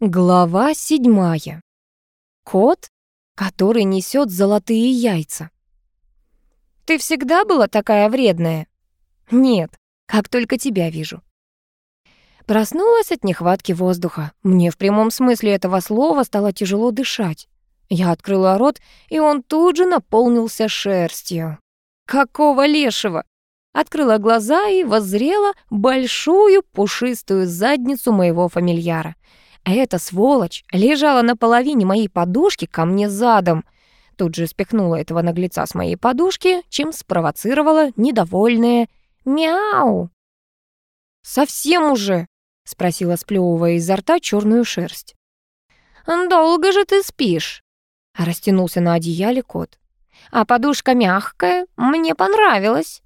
Глава седьмая. Кот, который несет золотые яйца. Ты всегда была такая вредная? Нет, как только тебя вижу. Проснулась от нехватки воздуха. Мне в прямом смысле этого слова стало тяжело дышать. Я открыла рот, и он тут же наполнился шерстью. Какого лешего? Открыла глаза и воззрела большую пушистую задницу моего фамильяра — а эта сволочь лежала на половине моей подушки ко мне задом. Тут же спихнула этого наглеца с моей подушки, чем спровоцировала недовольное «Мяу». «Совсем уже?» — спросила, сплёвывая изо рта черную шерсть. «Долго же ты спишь?» — растянулся на одеяле кот. «А подушка мягкая, мне понравилась».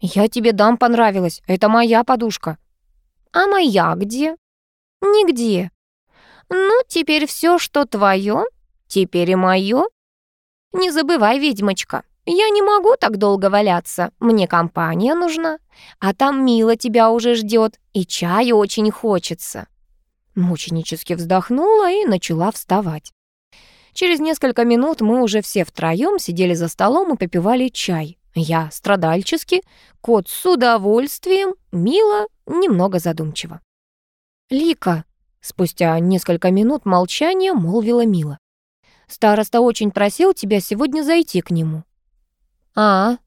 «Я тебе дам понравилась, это моя подушка». «А моя где?» «Нигде. «Ну, теперь все, что твое, теперь и мое. Не забывай, ведьмочка, я не могу так долго валяться, мне компания нужна, а там Мила тебя уже ждет, и чаю очень хочется». Мученически вздохнула и начала вставать. Через несколько минут мы уже все втроем сидели за столом и попивали чай. Я страдальчески, кот с удовольствием, Мила немного задумчиво. «Лика, Спустя несколько минут молчания молвила Мила. «Староста очень просил тебя сегодня зайти к нему». «А?»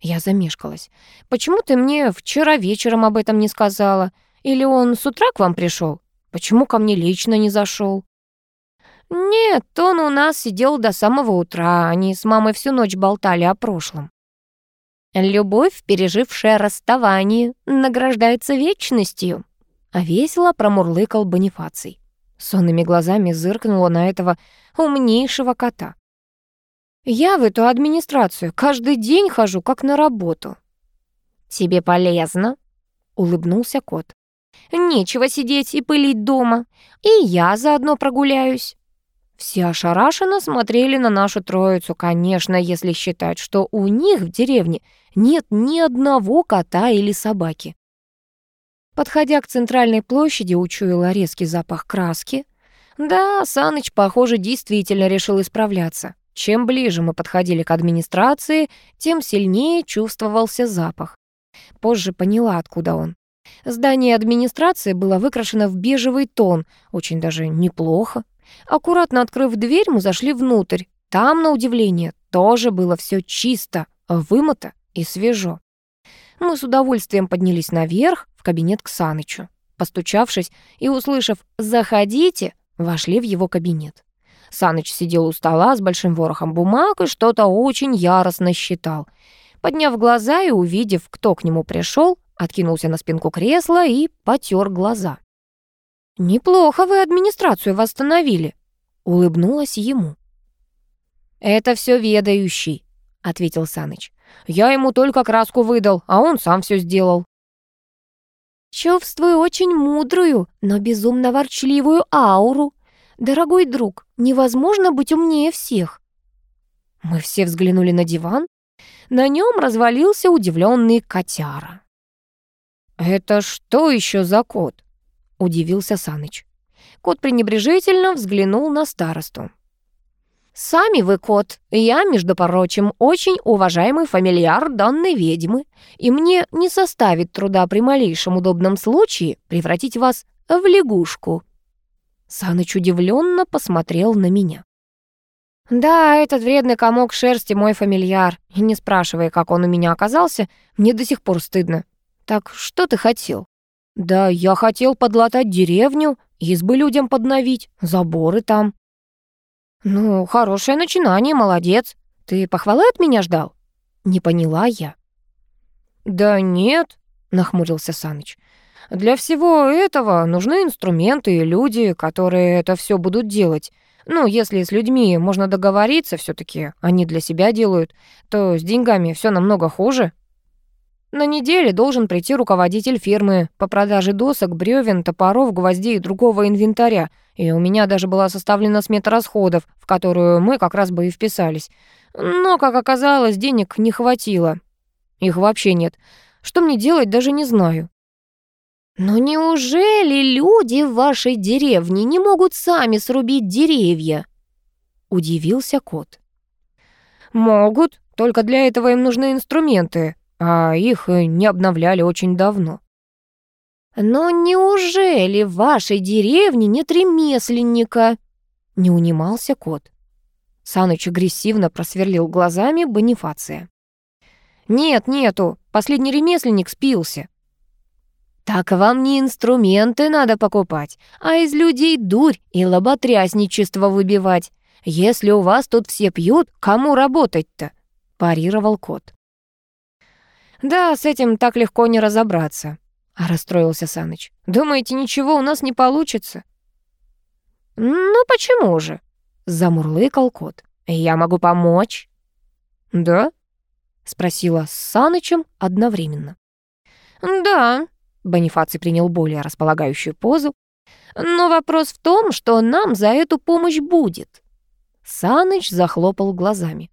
Я замешкалась. «Почему ты мне вчера вечером об этом не сказала? Или он с утра к вам пришел? Почему ко мне лично не зашел? «Нет, он у нас сидел до самого утра. Они с мамой всю ночь болтали о прошлом». «Любовь, пережившая расставание, награждается вечностью», а весело промурлыкал Бонифаций. Сонными глазами зыркнула на этого умнейшего кота. «Я в эту администрацию каждый день хожу, как на работу». «Тебе полезно», — улыбнулся кот. «Нечего сидеть и пылить дома, и я заодно прогуляюсь». Все ошарашенно смотрели на нашу троицу, конечно, если считать, что у них в деревне нет ни одного кота или собаки. Подходя к центральной площади, учуяла резкий запах краски. Да, Саныч, похоже, действительно решил исправляться. Чем ближе мы подходили к администрации, тем сильнее чувствовался запах. Позже поняла, откуда он. Здание администрации было выкрашено в бежевый тон, очень даже неплохо. Аккуратно открыв дверь, мы зашли внутрь. Там, на удивление, тоже было все чисто, вымыто и свежо. Мы с удовольствием поднялись наверх, кабинет к Санычу. Постучавшись и услышав «Заходите», вошли в его кабинет. Саныч сидел у стола с большим ворохом бумаг и что-то очень яростно считал. Подняв глаза и увидев, кто к нему пришел, откинулся на спинку кресла и потер глаза. «Неплохо вы администрацию восстановили», — улыбнулась ему. «Это все ведающий», — ответил Саныч. Я ему только краску выдал, а он сам все сделал. Чувствую очень мудрую, но безумно ворчливую ауру. Дорогой друг, невозможно быть умнее всех. Мы все взглянули на диван. На нем развалился удивленный котяра. «Это что еще за кот?» — удивился Саныч. Кот пренебрежительно взглянул на старосту. «Сами вы, кот. Я, между прочим, очень уважаемый фамильяр данной ведьмы, и мне не составит труда при малейшем удобном случае превратить вас в лягушку». Саныч удивленно посмотрел на меня. «Да, этот вредный комок шерсти мой фамильяр, и не спрашивай, как он у меня оказался, мне до сих пор стыдно. Так что ты хотел?» «Да я хотел подлатать деревню, избы людям подновить, заборы там». «Ну, хорошее начинание, молодец. Ты похвалы от меня ждал?» Не поняла я. «Да нет», — нахмурился Саныч. «Для всего этого нужны инструменты и люди, которые это все будут делать. Ну, если с людьми можно договориться, все таки они для себя делают, то с деньгами все намного хуже». На неделе должен прийти руководитель фирмы по продаже досок, бревен, топоров, гвоздей и другого инвентаря. И у меня даже была составлена смета расходов, в которую мы как раз бы и вписались. Но, как оказалось, денег не хватило. Их вообще нет. Что мне делать, даже не знаю. Но неужели люди в вашей деревне не могут сами срубить деревья? Удивился кот. Могут, только для этого им нужны инструменты, а их не обновляли очень давно. Но неужели в вашей деревне нет ремесленника? Не унимался кот. Саныч агрессивно просверлил глазами Бонифация. «Нет, нету, последний ремесленник спился». «Так вам не инструменты надо покупать, а из людей дурь и лоботрясничество выбивать. Если у вас тут все пьют, кому работать-то?» — парировал кот. «Да, с этим так легко не разобраться», — расстроился Саныч. «Думаете, ничего у нас не получится?» «Ну почему же?» — замурлыкал кот. «Я могу помочь». «Да?» — спросила с Санычем одновременно. «Да», — Бонифаций принял более располагающую позу. «Но вопрос в том, что нам за эту помощь будет». Саныч захлопал глазами.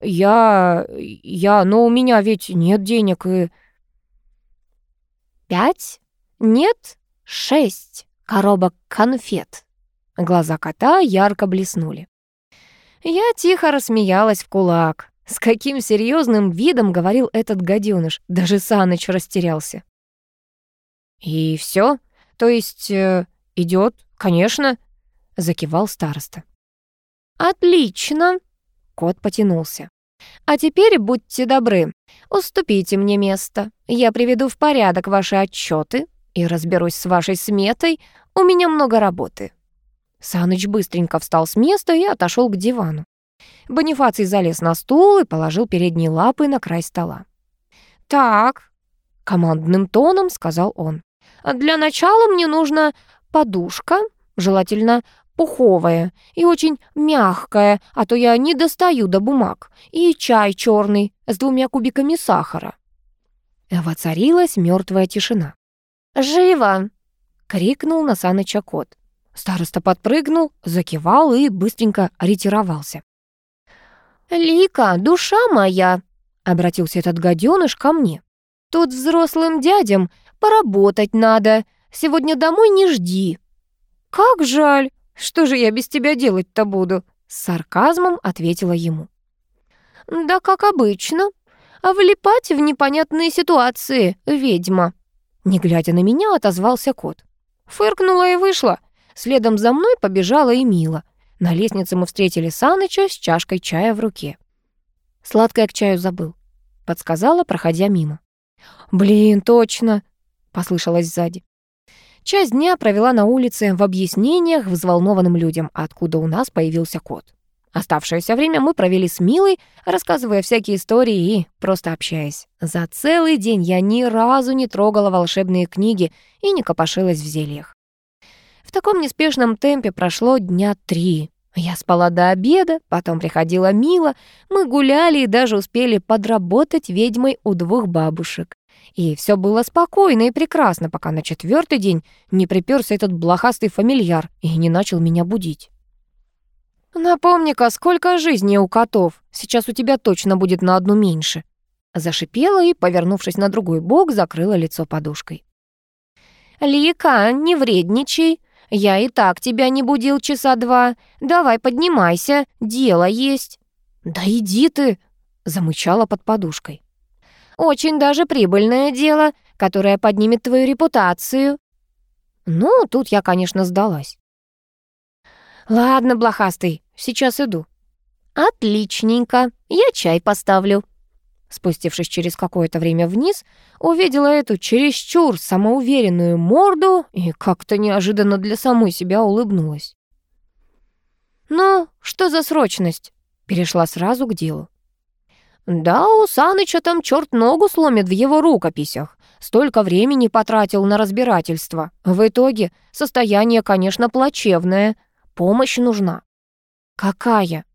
«Я... я... но у меня ведь нет денег и...» «Пять? Нет? Шесть коробок конфет». Глаза кота ярко блеснули. Я тихо рассмеялась в кулак. С каким серьезным видом говорил этот гаденыш, даже Саныч растерялся. «И все? То есть э, идет, конечно?» — закивал староста. «Отлично!» — кот потянулся. «А теперь будьте добры, уступите мне место. Я приведу в порядок ваши отчеты и разберусь с вашей сметой. У меня много работы». Саныч быстренько встал с места и отошел к дивану. Бонифаций залез на стул и положил передние лапы на край стола. «Так», — командным тоном сказал он, «для начала мне нужна подушка, желательно пуховая и очень мягкая, а то я не достаю до бумаг, и чай черный с двумя кубиками сахара». Воцарилась мертвая тишина. «Живо!» — крикнул на Саныча кот. Староста подпрыгнул, закивал и быстренько ретировался. «Лика, душа моя!» — обратился этот гаденыш ко мне. «Тут взрослым дядям поработать надо. Сегодня домой не жди». «Как жаль! Что же я без тебя делать-то буду?» С сарказмом ответила ему. «Да как обычно. А влипать в непонятные ситуации, ведьма». Не глядя на меня, отозвался кот. Фыркнула и вышла. Следом за мной побежала и Мила. На лестнице мы встретили Саныча с чашкой чая в руке. «Сладкое к чаю забыл», — подсказала, проходя мимо. «Блин, точно!» — послышалось сзади. Часть дня провела на улице в объяснениях взволнованным людям, откуда у нас появился кот. Оставшееся время мы провели с Милой, рассказывая всякие истории и просто общаясь. За целый день я ни разу не трогала волшебные книги и не копошилась в зельях. В таком неспешном темпе прошло дня три. Я спала до обеда, потом приходила Мила, мы гуляли и даже успели подработать ведьмой у двух бабушек. И все было спокойно и прекрасно, пока на четвертый день не приперся этот блохастый фамильяр и не начал меня будить. «Напомни-ка, сколько жизней у котов? Сейчас у тебя точно будет на одну меньше». Зашипела и, повернувшись на другой бок, закрыла лицо подушкой. «Лика, не вредничай. Я и так тебя не будил часа два. Давай поднимайся, дело есть». «Да иди ты!» — замычала под подушкой. «Очень даже прибыльное дело, которое поднимет твою репутацию». Ну, тут я, конечно, сдалась. «Ладно, блохастый, сейчас иду». «Отличненько, я чай поставлю». Спустившись через какое-то время вниз, увидела эту чересчур самоуверенную морду и как-то неожиданно для самой себя улыбнулась. «Ну, что за срочность?» Перешла сразу к делу. «Да, у Саныча там черт ногу сломит в его рукописях. Столько времени потратил на разбирательство. В итоге состояние, конечно, плачевное. Помощь нужна». «Какая?»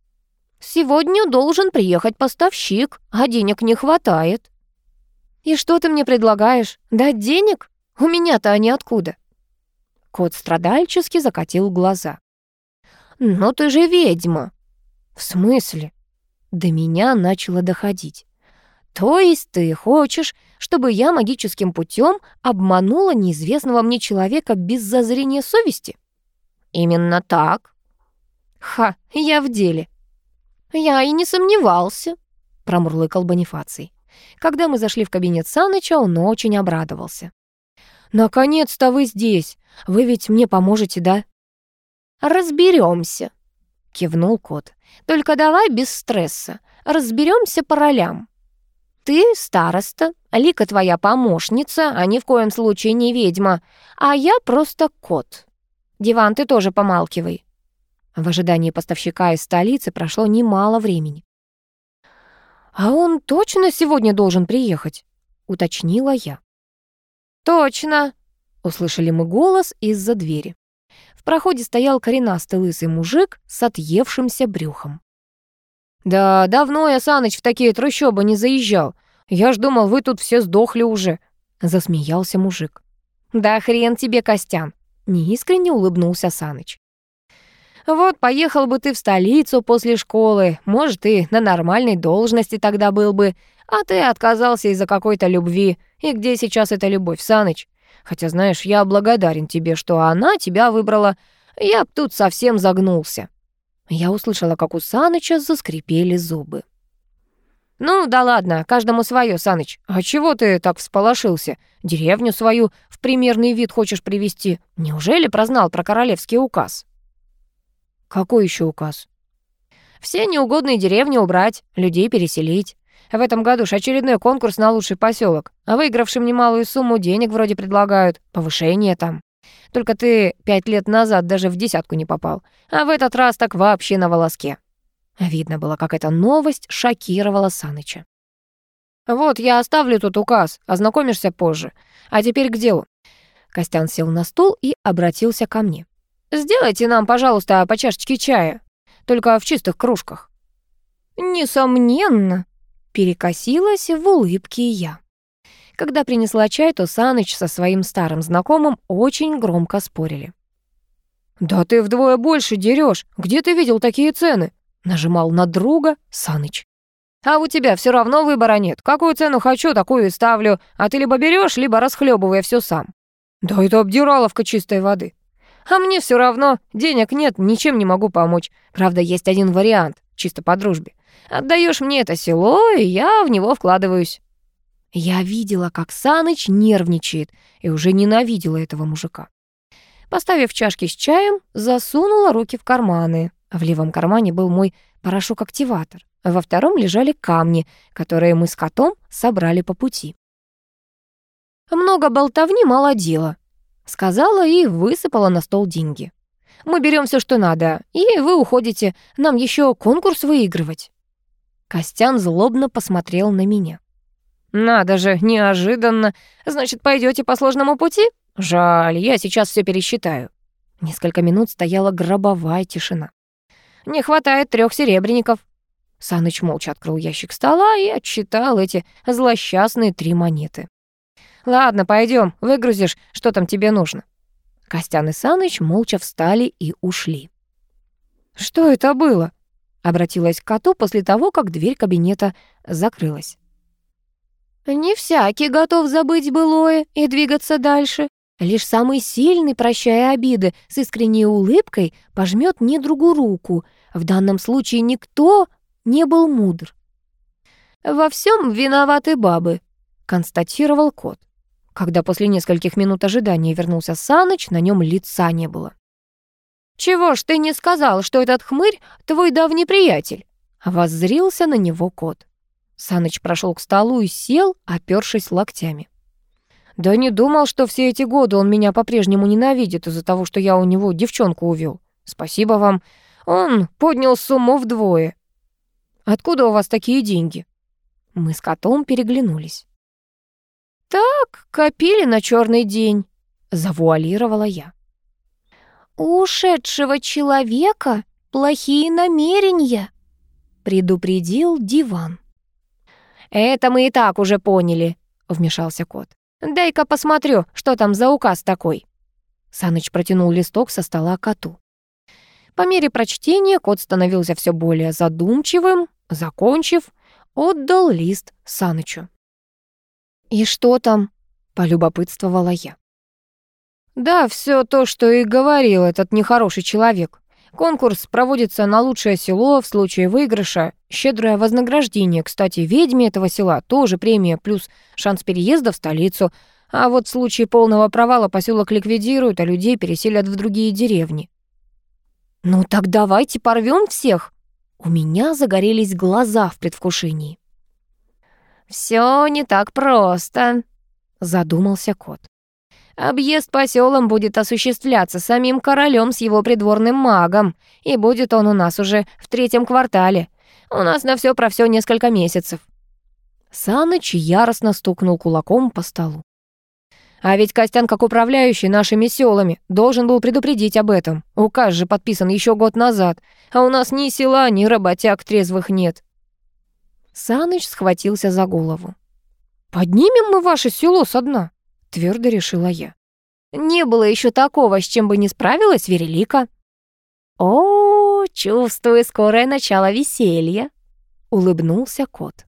Сегодня должен приехать поставщик, а денег не хватает. И что ты мне предлагаешь? Дать денег? У меня-то они откуда? Кот страдальчески закатил глаза. «Но ты же ведьма!» «В смысле?» До меня начало доходить. То есть ты хочешь, чтобы я магическим путем обманула неизвестного мне человека без зазрения совести? Именно так. Ха, я в деле. Я и не сомневался, промурлыкал Бонифаций. Когда мы зашли в кабинет Саныча, он очень обрадовался. «Наконец-то вы здесь! Вы ведь мне поможете, да?» «Разберемся», — кивнул кот. «Только давай без стресса. Разберемся по ролям. Ты староста, Лика твоя помощница, а ни в коем случае не ведьма, а я просто кот. Диван, ты тоже помалкивай». В ожидании поставщика из столицы прошло немало времени. «А он точно сегодня должен приехать?» — уточнила я. «Точно!» — услышали мы голос из-за двери. В проходе стоял коренастый лысый мужик с отъевшимся брюхом. «Да давно я, Саныч, в такие трущобы не заезжал. Я ж думал, вы тут все сдохли уже», — засмеялся мужик. «Да хрен тебе, Костян!» — неискренне улыбнулся Саныч. Вот поехал бы ты в столицу после школы, может, и на нормальной должности тогда был бы, а ты отказался из-за какой-то любви. И где сейчас эта любовь, Саныч? Хотя, знаешь, я благодарен тебе, что она тебя выбрала. Я б тут совсем загнулся». Я услышала, как у Саныча заскрипели зубы. «Ну да ладно, каждому свое, Саныч. А чего ты так всполошился? Деревню свою в примерный вид хочешь привести? Неужели прознал про королевский указ?» «Какой еще указ?» «Все неугодные деревни убрать, людей переселить. В этом году ж очередной конкурс на лучший поселок, а выигравшим немалую сумму денег вроде предлагают, повышение там. Только ты пять лет назад даже в десятку не попал, а в этот раз так вообще на волоске». Видно было, как эта новость шокировала Саныча. «Вот, я оставлю тут указ, ознакомишься позже. А теперь к делу». Костян сел на стул и обратился ко мне. Сделайте нам, пожалуйста, по чашечке чая, только в чистых кружках». «Несомненно», — перекосилась в улыбке я. Когда принесла чай, то Саныч со своим старым знакомым очень громко спорили. «Да ты вдвое больше дерешь. Где ты видел такие цены?» Нажимал на друга Саныч. «А у тебя все равно выбора нет. Какую цену хочу, такую и ставлю. А ты либо берешь, либо расхлебывая все сам». «Да это обдираловка чистой воды. А мне все равно, денег нет, ничем не могу помочь. Правда, есть один вариант, чисто по дружбе. Отдаешь мне это село, и я в него вкладываюсь. Я видела, как Саныч нервничает, и уже ненавидела этого мужика. Поставив чашки с чаем, засунула руки в карманы. В левом кармане был мой порошок-активатор, а во втором лежали камни, которые мы с котом собрали по пути. Много болтовни, мало дела. Сказала и высыпала на стол деньги. «Мы берем все, что надо, и вы уходите. Нам еще конкурс выигрывать». Костян злобно посмотрел на меня. «Надо же, неожиданно. Значит, пойдете по сложному пути? Жаль, я сейчас все пересчитаю». Несколько минут стояла гробовая тишина. «Не хватает трех серебряников». Саныч молча открыл ящик стола и отсчитал эти злосчастные три монеты. Ладно, пойдем, выгрузишь, что там тебе нужно. Костян и Саныч молча встали и ушли. «Что это было?» — обратилась к коту после того, как дверь кабинета закрылась. «Не всякий готов забыть былое и двигаться дальше. Лишь самый сильный, прощая обиды, с искренней улыбкой пожмет недругу руку. В данном случае никто не был мудр». «Во всем виноваты бабы», — констатировал кот. Когда после нескольких минут ожидания вернулся Саныч, на нем лица не было. «Чего ж ты не сказал, что этот хмырь твой давний приятель?» Воззрился на него кот. Саныч прошел к столу и сел, опёршись локтями. «Да не думал, что все эти годы он меня по-прежнему ненавидит из-за того, что я у него девчонку увел. Спасибо вам. Он поднял сумму вдвое. Откуда у вас такие деньги?» Мы с котом переглянулись. «Так, копили на черный день», — завуалировала я. «У ушедшего человека плохие намерения», — предупредил диван. «Это мы и так уже поняли», — вмешался кот. «Дай-ка посмотрю, что там за указ такой». Саныч протянул листок со стола коту. По мере прочтения кот становился все более задумчивым. Закончив, отдал лист Санычу. «И что там?» — полюбопытствовала я. «Да, все то, что и говорил этот нехороший человек. Конкурс проводится на лучшее село в случае выигрыша. Щедрое вознаграждение, кстати, ведьме этого села тоже премия, плюс шанс переезда в столицу. А вот в случае полного провала поселок ликвидируют, а людей переселят в другие деревни. «Ну так давайте порвем всех!» У меня загорелись глаза в предвкушении. «Все не так просто», — задумался кот. Объезд по селам будет осуществляться самим королем с его придворным магом, и будет он у нас уже в третьем квартале. У нас на все про все несколько месяцев». Саныч яростно стукнул кулаком по столу. А ведь Костян, как управляющий нашими селами, должен был предупредить об этом. Указ же подписан еще год назад, а у нас ни села, ни работяг трезвых нет. Саныч схватился за голову. «Поднимем мы ваше село со дна», твердо решила я. Не было еще такого, с чем бы не справилась Верелика. О, чувствую скорое начало веселья, улыбнулся кот.